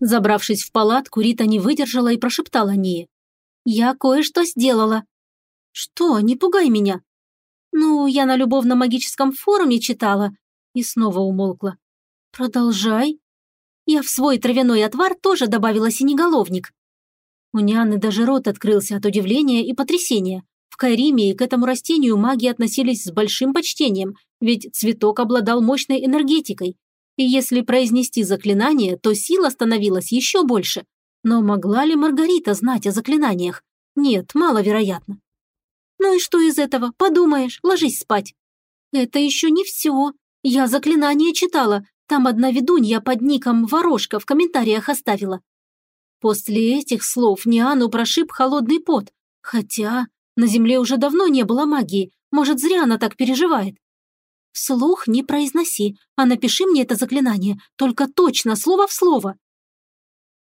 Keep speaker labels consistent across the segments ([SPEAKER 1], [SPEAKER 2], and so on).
[SPEAKER 1] Забравшись в палатку, Рита не выдержала и прошептала Ние. «Я кое-что сделала». «Что? Не пугай меня». «Ну, я на любовно-магическом форуме читала». И снова умолкла. «Продолжай». Я в свой травяной отвар тоже добавила синеголовник. У Нианы даже рот открылся от удивления и потрясения. В Кайриме к этому растению маги относились с большим почтением, ведь цветок обладал мощной энергетикой. И если произнести заклинание, то сила становилась еще больше. Но могла ли Маргарита знать о заклинаниях? Нет, маловероятно. Ну и что из этого? Подумаешь, ложись спать. Это еще не все. Я заклинание читала. Там одна ведунья под ником Ворожка в комментариях оставила. После этих слов Ниану прошиб холодный пот. Хотя на Земле уже давно не было магии. Может, зря она так переживает. Вслух не произноси, а напиши мне это заклинание, только точно, слово в слово.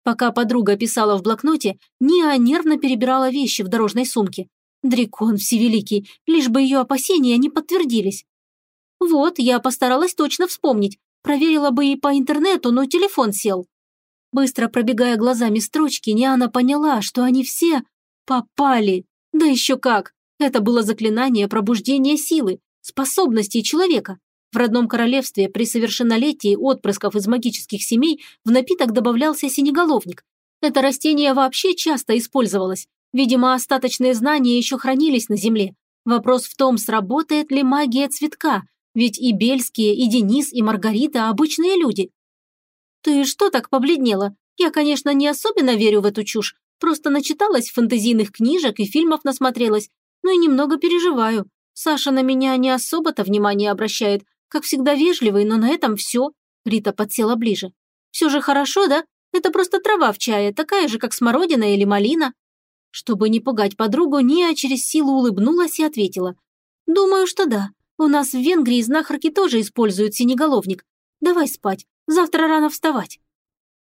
[SPEAKER 1] Пока подруга писала в блокноте, Ниа нервно перебирала вещи в дорожной сумке. Дракон всевеликий, лишь бы ее опасения не подтвердились. Вот, я постаралась точно вспомнить. Проверила бы и по интернету, но телефон сел. Быстро пробегая глазами строчки, Ниана поняла, что они все попали. Да еще как! Это было заклинание пробуждения силы, способностей человека. В родном королевстве при совершеннолетии отпрысков из магических семей в напиток добавлялся синеголовник. Это растение вообще часто использовалось. Видимо, остаточные знания еще хранились на земле. Вопрос в том, сработает ли магия цветка, ведь и Бельские, и Денис, и Маргарита – обычные люди. «Ты что так побледнела? Я, конечно, не особенно верю в эту чушь, просто начиталась фэнтезийных книжек и фильмов насмотрелась, но и немного переживаю. Саша на меня не особо-то внимание обращает, как всегда вежливый, но на этом все. Рита подсела ближе. Все же хорошо, да? Это просто трава в чае, такая же, как смородина или малина. Чтобы не пугать подругу, Ния через силу улыбнулась и ответила. Думаю, что да. У нас в Венгрии знахарки тоже используют синеголовник. Давай спать, завтра рано вставать.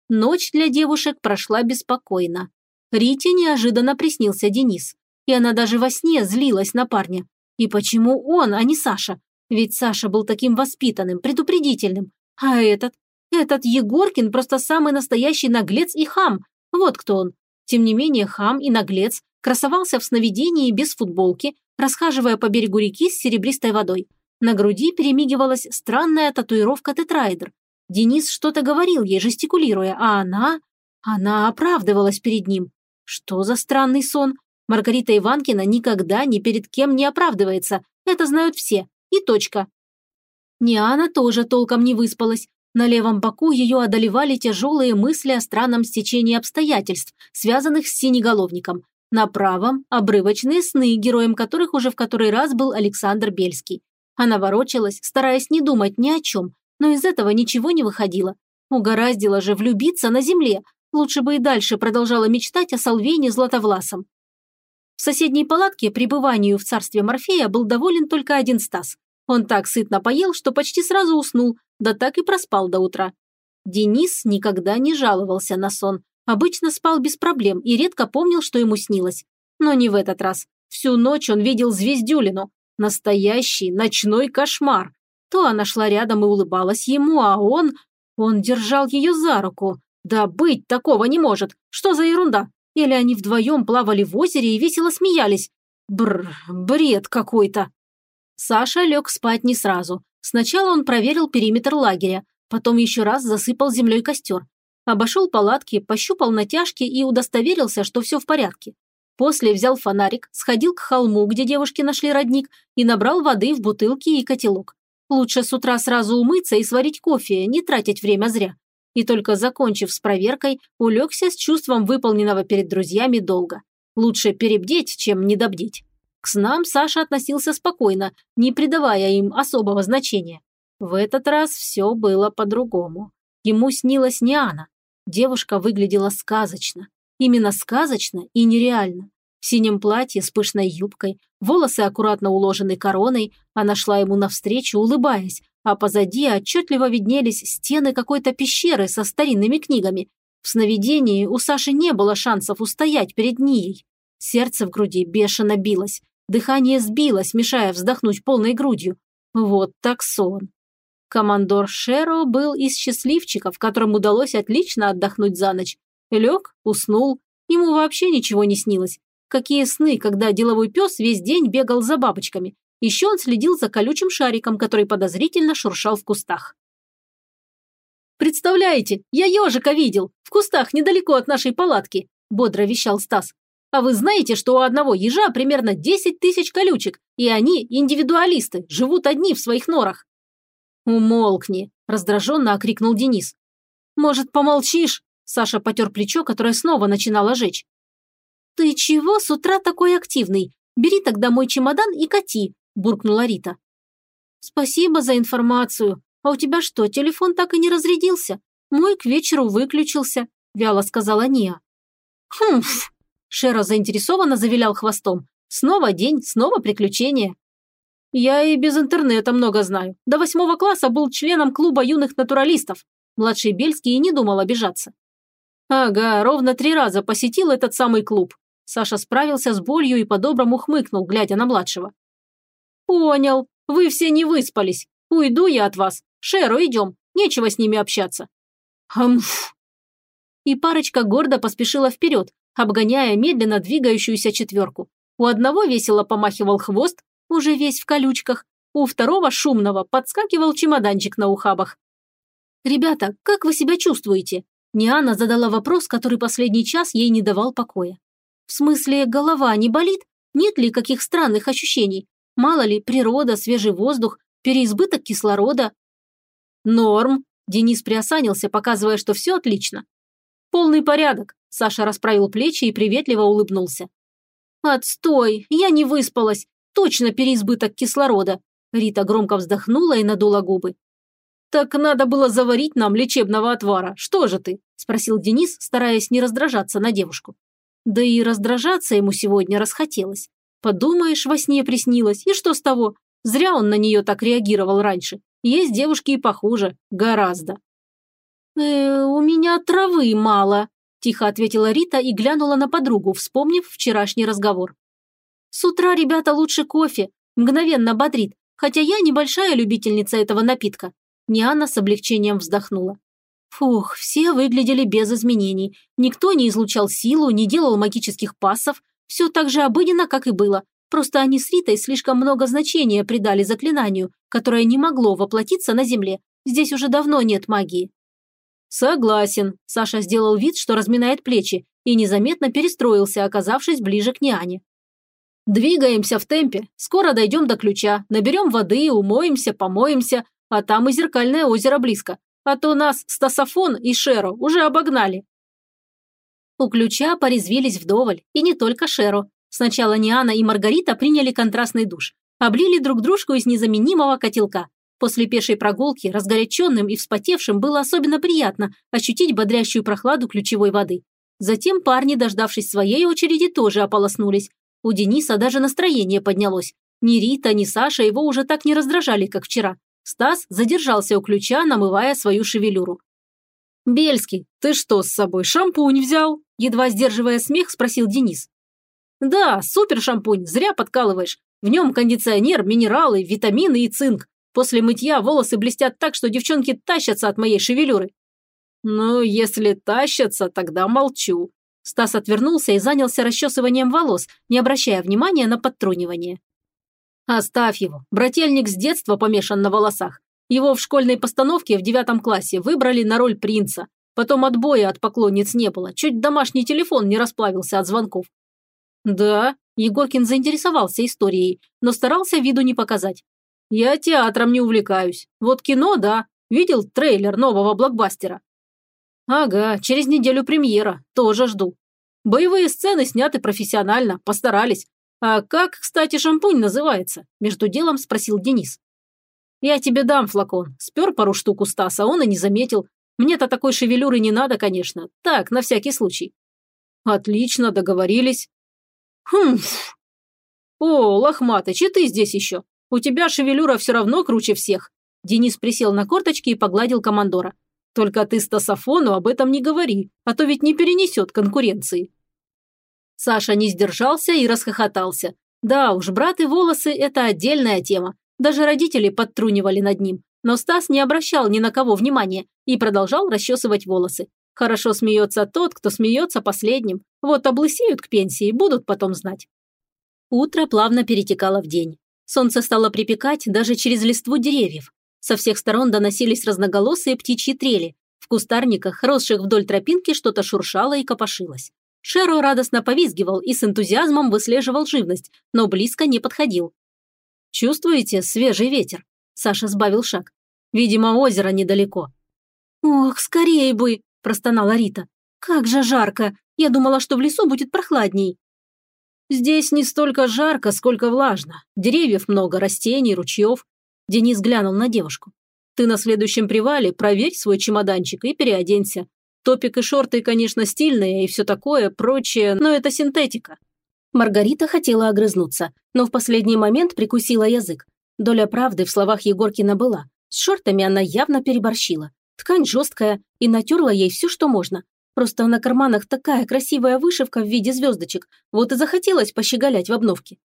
[SPEAKER 1] Ночь для девушек прошла беспокойно. Рите неожиданно приснился Денис. И она даже во сне злилась на парня. И почему он, а не Саша? Ведь Саша был таким воспитанным, предупредительным. А этот? Этот Егоркин просто самый настоящий наглец и хам. Вот кто он. Тем не менее, хам и наглец красовался в сновидении без футболки, расхаживая по берегу реки с серебристой водой. На груди перемигивалась странная татуировка тетраэдр. Денис что-то говорил ей, жестикулируя, а она... Она оправдывалась перед ним. Что за странный сон? Маргарита Иванкина никогда ни перед кем не оправдывается. Это знают все. И точка. Ниана тоже толком не выспалась. На левом боку ее одолевали тяжелые мысли о странном стечении обстоятельств, связанных с синеголовником. На правом – обрывочные сны, героем которых уже в который раз был Александр Бельский. Она ворочалась, стараясь не думать ни о чем, но из этого ничего не выходило. Угораздило же влюбиться на земле. Лучше бы и дальше продолжала мечтать о Салвене Златовласом. В соседней палатке пребыванию в царстве Морфея был доволен только один Стас. Он так сытно поел, что почти сразу уснул, да так и проспал до утра. Денис никогда не жаловался на сон. Обычно спал без проблем и редко помнил, что ему снилось. Но не в этот раз. Всю ночь он видел звездюлину. Настоящий ночной кошмар. То она шла рядом и улыбалась ему, а он... Он держал ее за руку. Да быть такого не может. Что за ерунда? Или они вдвоем плавали в озере и весело смеялись. Бр, бред какой-то. Саша лег спать не сразу. Сначала он проверил периметр лагеря, потом еще раз засыпал землей костер. Обошел палатки, пощупал натяжки и удостоверился, что все в порядке. После взял фонарик, сходил к холму, где девушки нашли родник, и набрал воды в бутылки и котелок. Лучше с утра сразу умыться и сварить кофе, не тратить время зря и только закончив с проверкой, улегся с чувством выполненного перед друзьями долга. Лучше перебдеть, чем недобдеть. К снам Саша относился спокойно, не придавая им особого значения. В этот раз все было по-другому. Ему снилась не Анна. Девушка выглядела сказочно. Именно сказочно и нереально. В синем платье с пышной юбкой, волосы аккуратно уложены короной, она шла ему навстречу, улыбаясь, а позади отчетливо виднелись стены какой-то пещеры со старинными книгами. В сновидении у Саши не было шансов устоять перед ней. Сердце в груди бешено билось, дыхание сбилось, мешая вздохнуть полной грудью. Вот так сон. Командор Шеро был из счастливчиков, которым удалось отлично отдохнуть за ночь. Лег, уснул, ему вообще ничего не снилось. Какие сны, когда деловой пес весь день бегал за бабочками. Еще он следил за колючим шариком, который подозрительно шуршал в кустах. «Представляете, я ежика видел, в кустах недалеко от нашей палатки», – бодро вещал Стас. «А вы знаете, что у одного ежа примерно 10 тысяч колючек, и они, индивидуалисты, живут одни в своих норах?» «Умолкни!» – раздраженно окрикнул Денис. «Может, помолчишь?» – Саша потер плечо, которое снова начинало жечь. «Ты чего с утра такой активный? Бери тогда мой чемодан и кати», – буркнула Рита. «Спасибо за информацию. А у тебя что, телефон так и не разрядился? Мой к вечеру выключился», – вяло сказала Ния. «Хмф!» – Шера заинтересованно завилял хвостом. «Снова день, снова приключения». Я и без интернета много знаю. До восьмого класса был членом клуба юных натуралистов. Младший Бельский и не думал обижаться. Ага, ровно три раза посетил этот самый клуб. Саша справился с болью и по-доброму хмыкнул, глядя на младшего. Понял. Вы все не выспались. Уйду я от вас. Шеру, идем. Нечего с ними общаться. Хамф. И парочка гордо поспешила вперед, обгоняя медленно двигающуюся четверку. У одного весело помахивал хвост, уже весь в колючках. У второго шумного подскакивал чемоданчик на ухабах. «Ребята, как вы себя чувствуете?» Ниана задала вопрос, который последний час ей не давал покоя. «В смысле, голова не болит? Нет ли каких странных ощущений? Мало ли, природа, свежий воздух, переизбыток кислорода?» «Норм», – Денис приосанился, показывая, что все отлично. «Полный порядок», – Саша расправил плечи и приветливо улыбнулся. «Отстой, я не выспалась. Точно переизбыток кислорода. Рита громко вздохнула и надула губы. «Так надо было заварить нам лечебного отвара. Что же ты?» – спросил Денис, стараясь не раздражаться на девушку. Да и раздражаться ему сегодня расхотелось. Подумаешь, во сне приснилось, и что с того? Зря он на нее так реагировал раньше. Есть девушки и похуже. Гораздо. «Э, «У меня травы мало», – тихо ответила Рита и глянула на подругу, вспомнив вчерашний разговор. С утра, ребята, лучше кофе. Мгновенно бодрит. Хотя я небольшая любительница этого напитка. Ниана с облегчением вздохнула. Фух, все выглядели без изменений. Никто не излучал силу, не делал магических пассов. Все так же обыденно, как и было. Просто они с Ритой слишком много значения придали заклинанию, которое не могло воплотиться на Земле. Здесь уже давно нет магии. Согласен. Саша сделал вид, что разминает плечи, и незаметно перестроился, оказавшись ближе к Ниане. Двигаемся в темпе, скоро дойдем до ключа, наберем воды, умоемся, помоемся, а там и зеркальное озеро близко. А то нас Стасофон и Шеро уже обогнали. У ключа порезвились вдоволь, и не только Шеро. Сначала Ниана и Маргарита приняли контрастный душ, облили друг дружку из незаменимого котелка. После пешей прогулки разгоряченным и вспотевшим было особенно приятно ощутить бодрящую прохладу ключевой воды. Затем парни, дождавшись своей очереди, тоже ополоснулись, у Дениса даже настроение поднялось. Ни Рита, ни Саша его уже так не раздражали, как вчера. Стас задержался у ключа, намывая свою шевелюру. «Бельский, ты что с собой, шампунь взял?» Едва сдерживая смех, спросил Денис. «Да, супер шампунь, зря подкалываешь. В нем кондиционер, минералы, витамины и цинк. После мытья волосы блестят так, что девчонки тащатся от моей шевелюры». «Ну, если тащатся, тогда молчу. Стас отвернулся и занялся расчесыванием волос, не обращая внимания на подтрунивание. «Оставь его. Брательник с детства помешан на волосах. Его в школьной постановке в девятом классе выбрали на роль принца. Потом отбоя от поклонниц не было. Чуть домашний телефон не расплавился от звонков. Да, Егоркин заинтересовался историей, но старался виду не показать. Я театром не увлекаюсь. Вот кино, да. Видел трейлер нового блокбастера? Ага, через неделю премьера. Тоже жду. Боевые сцены сняты профессионально, постарались. А как, кстати, шампунь называется? Между делом спросил Денис. Я тебе дам флакон. Спер пару штук у Стаса, он и не заметил. Мне-то такой шевелюры не надо, конечно. Так, на всякий случай. Отлично, договорились. Хм. О, Лохматыч, и ты здесь еще. У тебя шевелюра все равно круче всех. Денис присел на корточки и погладил командора. Только ты Стасофону об этом не говори, а то ведь не перенесет конкуренции». Саша не сдержался и расхохотался. Да уж, брат и волосы – это отдельная тема. Даже родители подтрунивали над ним. Но Стас не обращал ни на кого внимания и продолжал расчесывать волосы. Хорошо смеется тот, кто смеется последним. Вот облысеют к пенсии, будут потом знать. Утро плавно перетекало в день. Солнце стало припекать даже через листву деревьев. Со всех сторон доносились разноголосые птичьи трели. В кустарниках, росших вдоль тропинки, что-то шуршало и копошилось. Шеро радостно повизгивал и с энтузиазмом выслеживал живность, но близко не подходил. «Чувствуете свежий ветер?» Саша сбавил шаг. «Видимо, озеро недалеко». «Ох, скорее бы!» – простонала Рита. «Как же жарко! Я думала, что в лесу будет прохладней». «Здесь не столько жарко, сколько влажно. Деревьев много, растений, ручьев». Денис глянул на девушку. «Ты на следующем привале проверь свой чемоданчик и переоденься. Топик и шорты, конечно, стильные и все такое, прочее, но это синтетика». Маргарита хотела огрызнуться, но в последний момент прикусила язык. Доля правды в словах Егоркина была. С шортами она явно переборщила. Ткань жесткая и натерла ей все, что можно. Просто на карманах такая красивая вышивка в виде звездочек, вот и захотелось пощеголять в обновке.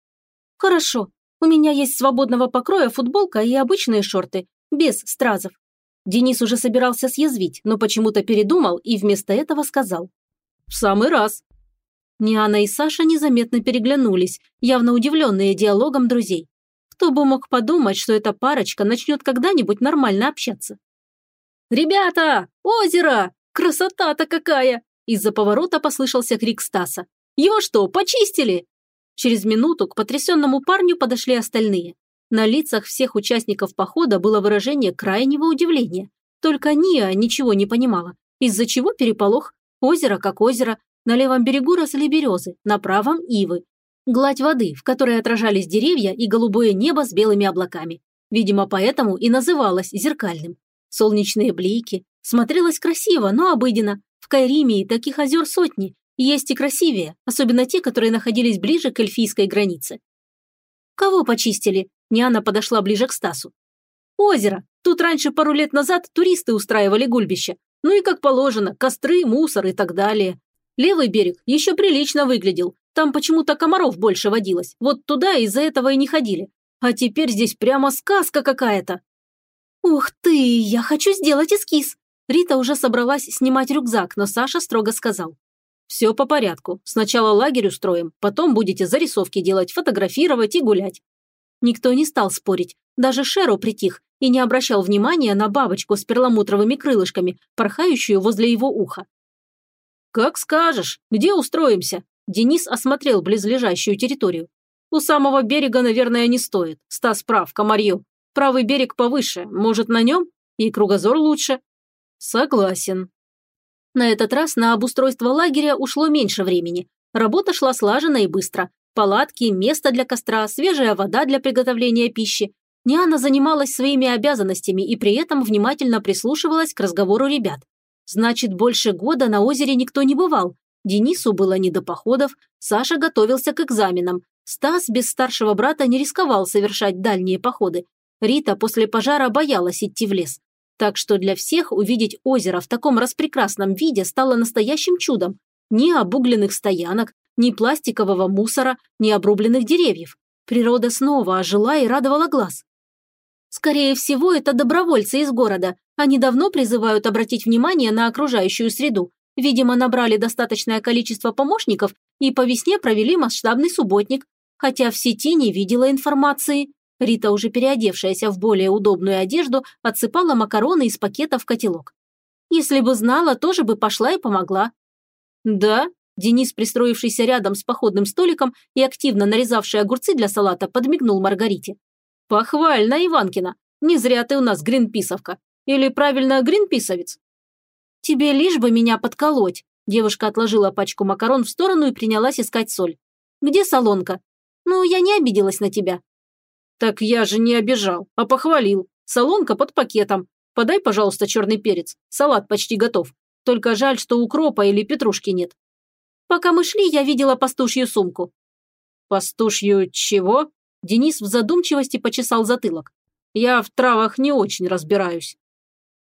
[SPEAKER 1] Хорошо, у меня есть свободного покроя футболка и обычные шорты, без стразов. Денис уже собирался съязвить, но почему-то передумал и вместо этого сказал. «В самый раз». Ниана и Саша незаметно переглянулись, явно удивленные диалогом друзей. Кто бы мог подумать, что эта парочка начнет когда-нибудь нормально общаться. «Ребята! Озеро!» Красота-то какая!» Из-за поворота послышался крик Стаса. «Его что, почистили?» Через минуту к потрясенному парню подошли остальные. На лицах всех участников похода было выражение крайнего удивления. Только Ния ничего не понимала, из-за чего переполох. Озеро как озеро, на левом берегу росли березы, на правом – ивы. Гладь воды, в которой отражались деревья и голубое небо с белыми облаками. Видимо, поэтому и называлось зеркальным. Солнечные блики, Смотрелось красиво, но обыденно. В Кайримии таких озер сотни. Есть и красивее, особенно те, которые находились ближе к эльфийской границе. «Кого почистили?» Ниана подошла ближе к Стасу. «Озеро. Тут раньше пару лет назад туристы устраивали гульбище. Ну и как положено, костры, мусор и так далее. Левый берег еще прилично выглядел. Там почему-то комаров больше водилось. Вот туда из-за этого и не ходили. А теперь здесь прямо сказка какая-то». «Ух ты, я хочу сделать эскиз!» Рита уже собралась снимать рюкзак, но Саша строго сказал. «Все по порядку. Сначала лагерь устроим, потом будете зарисовки делать, фотографировать и гулять». Никто не стал спорить. Даже Шеро притих и не обращал внимания на бабочку с перламутровыми крылышками, порхающую возле его уха. «Как скажешь. Где устроимся?» Денис осмотрел близлежащую территорию. «У самого берега, наверное, не стоит. Стас прав, комарье. Правый берег повыше, может, на нем? И кругозор лучше. Согласен. На этот раз на обустройство лагеря ушло меньше времени. Работа шла слаженно и быстро. Палатки, место для костра, свежая вода для приготовления пищи. Ниана занималась своими обязанностями и при этом внимательно прислушивалась к разговору ребят. Значит, больше года на озере никто не бывал. Денису было не до походов, Саша готовился к экзаменам. Стас без старшего брата не рисковал совершать дальние походы. Рита после пожара боялась идти в лес. Так что для всех увидеть озеро в таком распрекрасном виде стало настоящим чудом. Ни обугленных стоянок, ни пластикового мусора, ни обрубленных деревьев. Природа снова ожила и радовала глаз. Скорее всего, это добровольцы из города. Они давно призывают обратить внимание на окружающую среду. Видимо, набрали достаточное количество помощников и по весне провели масштабный субботник, хотя в сети не видела информации. Рита, уже переодевшаяся в более удобную одежду, отсыпала макароны из пакета в котелок. Если бы знала, тоже бы пошла и помогла. Да, Денис, пристроившийся рядом с походным столиком и активно нарезавший огурцы для салата, подмигнул Маргарите. «Похвально, Иванкина. Не зря ты у нас гринписовка. Или правильно, гринписовец?» «Тебе лишь бы меня подколоть», Девушка отложила пачку макарон в сторону и принялась искать соль. «Где солонка?» «Ну, я не обиделась на тебя. «Так я же не обижал, а похвалил. Солонка под пакетом. Подай, пожалуйста, черный перец. Салат почти готов. Только жаль, что укропа или петрушки нет». «Пока мы шли, я видела пастушью сумку». «Пастушью чего?» Денис в задумчивости почесал затылок. «Я в травах не очень разбираюсь».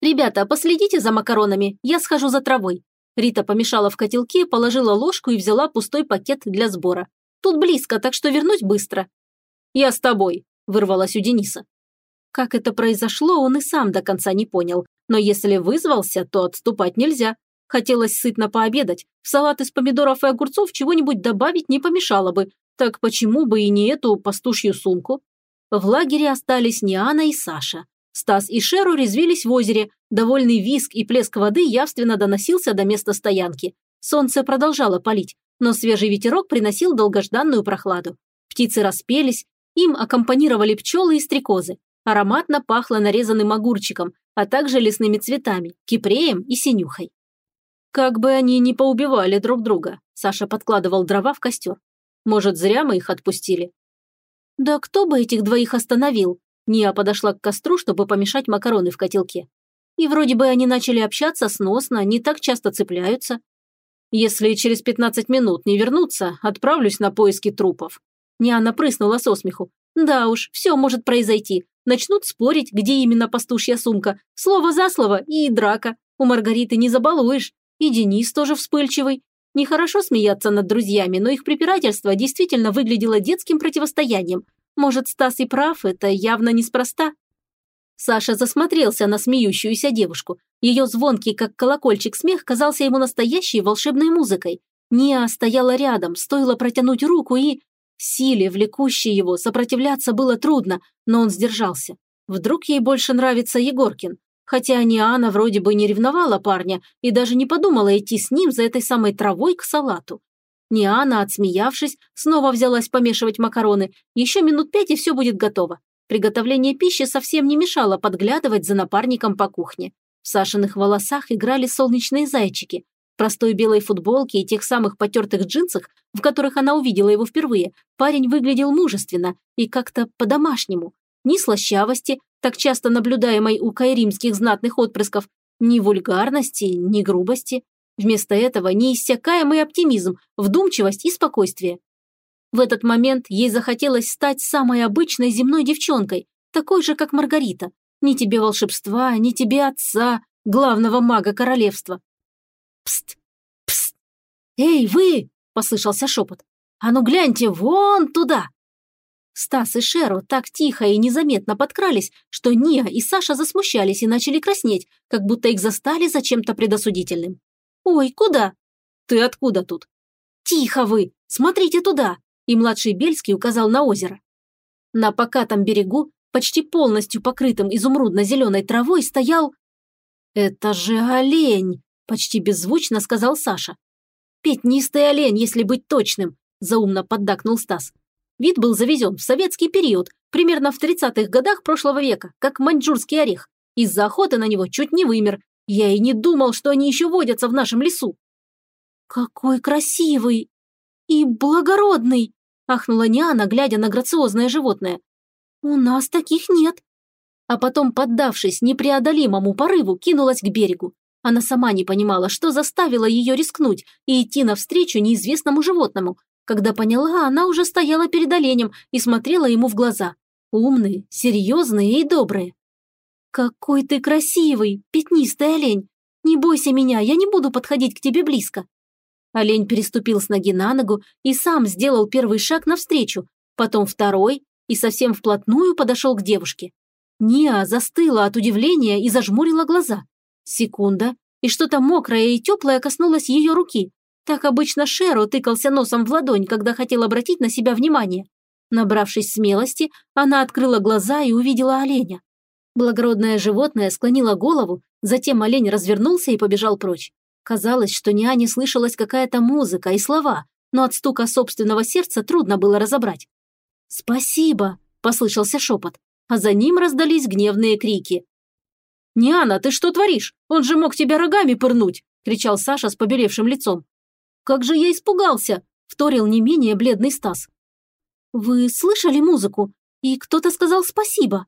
[SPEAKER 1] «Ребята, последите за макаронами, я схожу за травой». Рита помешала в котелке, положила ложку и взяла пустой пакет для сбора. «Тут близко, так что вернусь быстро». «Я с тобой», – вырвалось у Дениса. Как это произошло, он и сам до конца не понял. Но если вызвался, то отступать нельзя. Хотелось сытно пообедать. В салат из помидоров и огурцов чего-нибудь добавить не помешало бы. Так почему бы и не эту пастушью сумку? В лагере остались Ниана и Саша. Стас и Шеру резвились в озере. Довольный виск и плеск воды явственно доносился до места стоянки. Солнце продолжало палить, но свежий ветерок приносил долгожданную прохладу. Птицы распелись, им аккомпанировали пчелы и стрекозы. Ароматно пахло нарезанным огурчиком, а также лесными цветами, кипреем и синюхой. Как бы они ни поубивали друг друга, Саша подкладывал дрова в костер. Может, зря мы их отпустили? Да кто бы этих двоих остановил? Ния подошла к костру, чтобы помешать макароны в котелке. И вроде бы они начали общаться сносно, не так часто цепляются. Если через 15 минут не вернуться, отправлюсь на поиски трупов. Ниана прыснула со смеху. Да уж, все может произойти. Начнут спорить, где именно пастушья сумка. Слово за слово и драка. У Маргариты не забалуешь. И Денис тоже вспыльчивый. Нехорошо смеяться над друзьями, но их препирательство действительно выглядело детским противостоянием. Может, Стас и прав, это явно неспроста. Саша засмотрелся на смеющуюся девушку. Ее звонкий, как колокольчик, смех казался ему настоящей волшебной музыкой. Ниа стояла рядом, стоило протянуть руку и... Силе, влекущей его, сопротивляться было трудно, но он сдержался. Вдруг ей больше нравится Егоркин. Хотя Ниана вроде бы не ревновала парня и даже не подумала идти с ним за этой самой травой к салату. Ниана, отсмеявшись, снова взялась помешивать макароны. Еще минут пять и все будет готово. Приготовление пищи совсем не мешало подглядывать за напарником по кухне. В Сашиных волосах играли солнечные зайчики. В простой белой футболке и тех самых потертых джинсах, в которых она увидела его впервые, парень выглядел мужественно и как-то по-домашнему. Ни слащавости, так часто наблюдаемой у кайримских знатных отпрысков, ни вульгарности, ни грубости. Вместо этого неиссякаемый оптимизм, вдумчивость и спокойствие. В этот момент ей захотелось стать самой обычной земной девчонкой, такой же, как Маргарита. Ни тебе волшебства, ни тебе отца, главного мага королевства. «Пст! Пст! Эй, вы!» – послышался шепот. «А ну гляньте вон туда!» Стас и Шеро так тихо и незаметно подкрались, что Ния и Саша засмущались и начали краснеть, как будто их застали за чем-то предосудительным. «Ой, куда?» «Ты откуда тут?» «Тихо вы! Смотрите туда!» И младший Бельский указал на озеро. На покатом берегу, почти полностью покрытым изумрудно-зеленой травой, стоял... «Это же олень!» – почти беззвучно сказал Саша. «Пятнистый олень, если быть точным!» – заумно поддакнул Стас. Вид был завезен в советский период, примерно в 30-х годах прошлого века, как маньчжурский орех. Из-за охоты на него чуть не вымер. Я и не думал, что они еще водятся в нашем лесу. «Какой красивый и благородный!» – ахнула Ниана, глядя на грациозное животное. «У нас таких нет». А потом, поддавшись непреодолимому порыву, кинулась к берегу. Она сама не понимала, что заставило ее рискнуть и идти навстречу неизвестному животному, когда поняла, она уже стояла перед оленем и смотрела ему в глаза. Умные, серьезные и добрые. «Какой ты красивый, пятнистый олень! Не бойся меня, я не буду подходить к тебе близко!» Олень переступил с ноги на ногу и сам сделал первый шаг навстречу, потом второй и совсем вплотную подошел к девушке. Ниа застыла от удивления и зажмурила глаза. Секунда, и что-то мокрое и теплое коснулось ее руки, так обычно Шеро тыкался носом в ладонь, когда хотел обратить на себя внимание. Набравшись смелости, она открыла глаза и увидела оленя. Благородное животное склонило голову, затем олень развернулся и побежал прочь. Казалось, что Ниане слышалась какая-то музыка и слова, но от стука собственного сердца трудно было разобрать. «Спасибо!» – послышался шепот, а за ним раздались гневные крики. «Ниана, ты что творишь? Он же мог тебя рогами пырнуть!» – кричал Саша с побелевшим лицом. Как же я испугался!» – вторил не менее бледный Стас. «Вы слышали музыку? И кто-то сказал спасибо?»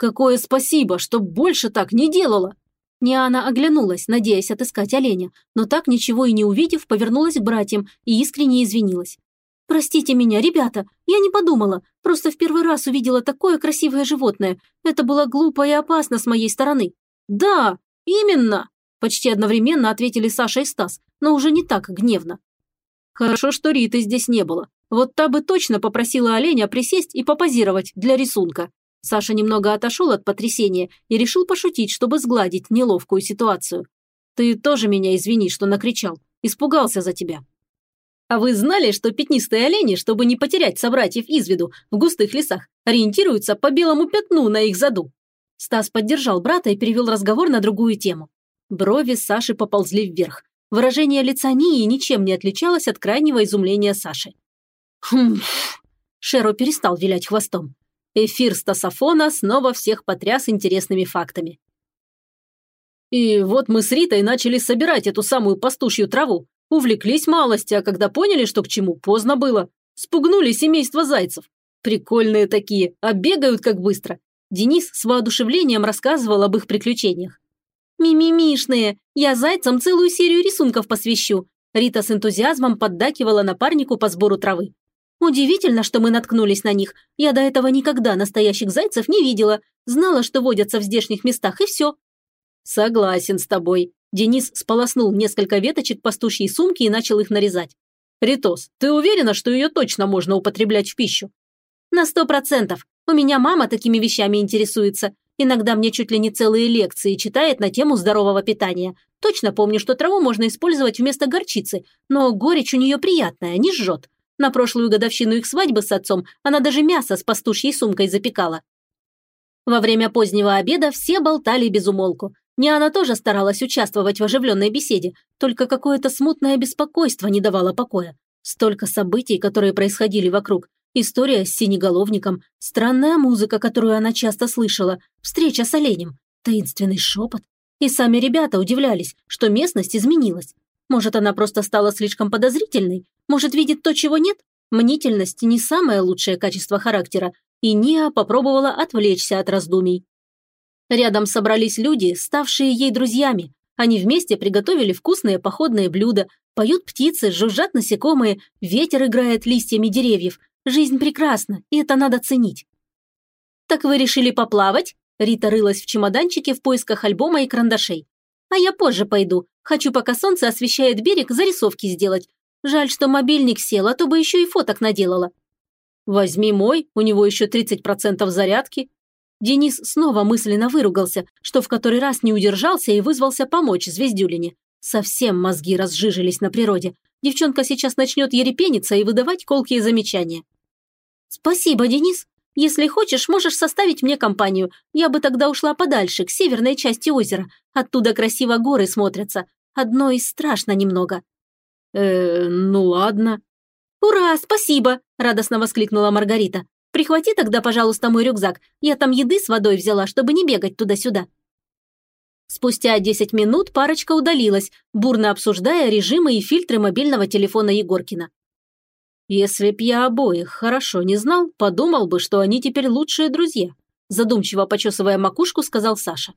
[SPEAKER 1] «Какое спасибо, что больше так не делала!» Ниана оглянулась, надеясь отыскать оленя, но так ничего и не увидев, повернулась к братьям и искренне извинилась. «Простите меня, ребята, я не подумала, просто в первый раз увидела такое красивое животное. Это было глупо и опасно с моей стороны». «Да, именно!» Почти одновременно ответили Саша и Стас, но уже не так гневно. Хорошо, что Риты здесь не было. Вот та бы точно попросила оленя присесть и попозировать для рисунка. Саша немного отошел от потрясения и решил пошутить, чтобы сгладить неловкую ситуацию. «Ты тоже меня извини, что накричал. Испугался за тебя». «А вы знали, что пятнистые олени, чтобы не потерять собратьев из виду в густых лесах, ориентируются по белому пятну на их заду?» Стас поддержал брата и перевел разговор на другую тему. Брови Саши поползли вверх. Выражение лица Нии ничем не отличалось от крайнего изумления Саши. «Хм...» Шеро перестал вилять хвостом. Эфир стасофона снова всех потряс интересными фактами. И вот мы с Ритой начали собирать эту самую пастушью траву. Увлеклись малости, а когда поняли, что к чему, поздно было. Спугнули семейство зайцев. Прикольные такие, а бегают как быстро. Денис с воодушевлением рассказывал об их приключениях. «Мимимишные! Я зайцам целую серию рисунков посвящу!» Рита с энтузиазмом поддакивала напарнику по сбору травы. Удивительно, что мы наткнулись на них. Я до этого никогда настоящих зайцев не видела. Знала, что водятся в здешних местах, и все. Согласен с тобой. Денис сполоснул несколько веточек пастушьей сумки и начал их нарезать. Ритос, ты уверена, что ее точно можно употреблять в пищу? На сто процентов. У меня мама такими вещами интересуется. Иногда мне чуть ли не целые лекции читает на тему здорового питания. Точно помню, что траву можно использовать вместо горчицы, но горечь у нее приятная, не жжет. На прошлую годовщину их свадьбы с отцом она даже мясо с пастушьей сумкой запекала. Во время позднего обеда все болтали без умолку. Ниана тоже старалась участвовать в оживленной беседе, только какое-то смутное беспокойство не давало покоя. Столько событий, которые происходили вокруг. История с синеголовником, странная музыка, которую она часто слышала, встреча с оленем, таинственный шепот. И сами ребята удивлялись, что местность изменилась. Может, она просто стала слишком подозрительной? Может, видит то, чего нет? Мнительность – не самое лучшее качество характера, и Ниа попробовала отвлечься от раздумий. Рядом собрались люди, ставшие ей друзьями. Они вместе приготовили вкусные походные блюда, поют птицы, жужжат насекомые, ветер играет листьями деревьев. Жизнь прекрасна, и это надо ценить. «Так вы решили поплавать?» Рита рылась в чемоданчике в поисках альбома и карандашей. «А я позже пойду. Хочу, пока солнце освещает берег, зарисовки сделать. Жаль, что мобильник сел, а то бы еще и фоток наделала. Возьми мой, у него еще 30% зарядки. Денис снова мысленно выругался, что в который раз не удержался и вызвался помочь Звездюлине. Совсем мозги разжижились на природе. Девчонка сейчас начнет ерепениться и выдавать колкие замечания. «Спасибо, Денис. Если хочешь, можешь составить мне компанию. Я бы тогда ушла подальше, к северной части озера. Оттуда красиво горы смотрятся. Одно из страшно немного. «Э, ну ладно». «Ура, спасибо!» – радостно воскликнула Маргарита. «Прихвати тогда, пожалуйста, мой рюкзак. Я там еды с водой взяла, чтобы не бегать туда-сюда». Спустя 10 минут парочка удалилась, бурно обсуждая режимы и фильтры мобильного телефона Егоркина. «Если б я обоих хорошо не знал, подумал бы, что они теперь лучшие друзья», задумчиво почесывая макушку, сказал Саша.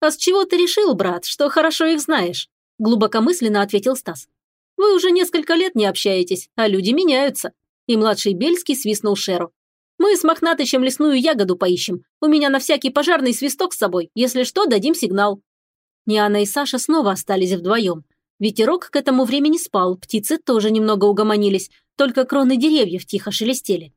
[SPEAKER 1] «А с чего ты решил, брат, что хорошо их знаешь?» глубокомысленно ответил Стас. Вы уже несколько лет не общаетесь, а люди меняются». И младший Бельский свистнул Шеру. «Мы с Мохнатычем лесную ягоду поищем. У меня на всякий пожарный свисток с собой. Если что, дадим сигнал». Ниана и Саша снова остались вдвоем. Ветерок к этому времени спал, птицы тоже немного угомонились, только кроны деревьев тихо шелестели.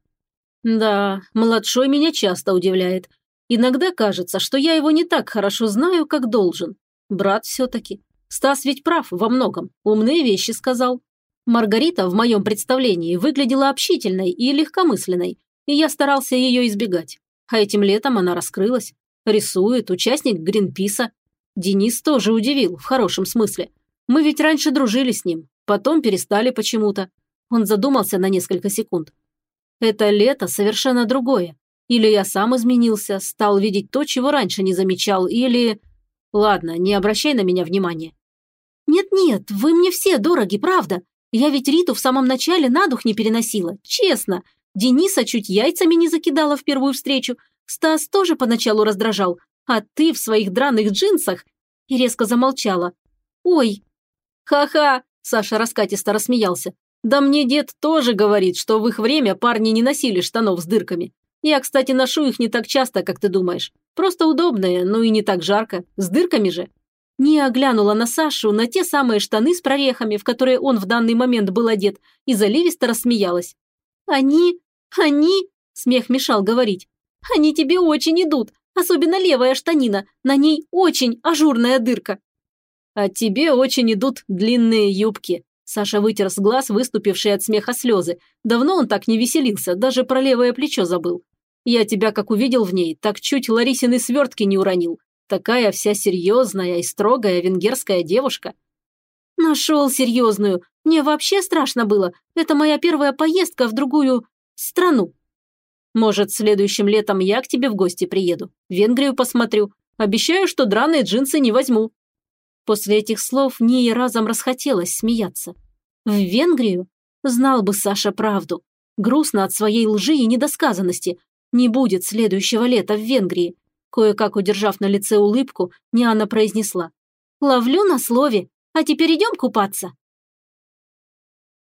[SPEAKER 1] Да, младшой меня часто удивляет. Иногда кажется, что я его не так хорошо знаю, как должен. Брат все-таки. Стас ведь прав во многом, умные вещи сказал. Маргарита в моем представлении выглядела общительной и легкомысленной, и я старался ее избегать. А этим летом она раскрылась. Рисует, участник Гринписа. Денис тоже удивил, в хорошем смысле. Мы ведь раньше дружили с ним, потом перестали почему-то. Он задумался на несколько секунд. Это лето совершенно другое. Или я сам изменился, стал видеть то, чего раньше не замечал, или... Ладно, не обращай на меня внимания. Нет-нет, вы мне все дороги, правда. Я ведь Риту в самом начале на дух не переносила, честно. Дениса чуть яйцами не закидала в первую встречу. Стас тоже поначалу раздражал. А ты в своих драных джинсах... И резко замолчала. Ой. Ха-ха, Саша раскатисто рассмеялся. Да мне дед тоже говорит, что в их время парни не носили штанов с дырками. Я, кстати, ношу их не так часто, как ты думаешь. Просто удобные, ну и не так жарко. С дырками же. Ния глянула на Сашу, на те самые штаны с прорехами, в которые он в данный момент был одет, и заливисто рассмеялась. «Они... они...» – смех мешал говорить. Они тебе очень идут, особенно левая штанина, на ней очень ажурная дырка».
[SPEAKER 2] «А тебе очень идут длинные юбки», Саша вытер с глаз выступившие от смеха слезы. Давно он так не веселился, даже про левое плечо забыл. Я тебя как увидел в ней, так чуть Ларисины свертки не уронил. Такая вся серьезная и строгая венгерская девушка.
[SPEAKER 1] Нашел серьезную. Мне вообще страшно было. Это моя первая поездка в другую страну.
[SPEAKER 2] Может, следующим летом я к тебе в гости приеду. Венгрию посмотрю. Обещаю, что драные джинсы не возьму.
[SPEAKER 1] После этих слов Ния разом расхотелось смеяться. В Венгрию? Знал бы Саша правду. Грустно от своей лжи и недосказанности. Не будет следующего лета в Венгрии. Кое-как удержав на лице улыбку, Ниана произнесла. «Ловлю на слове. А теперь идем купаться».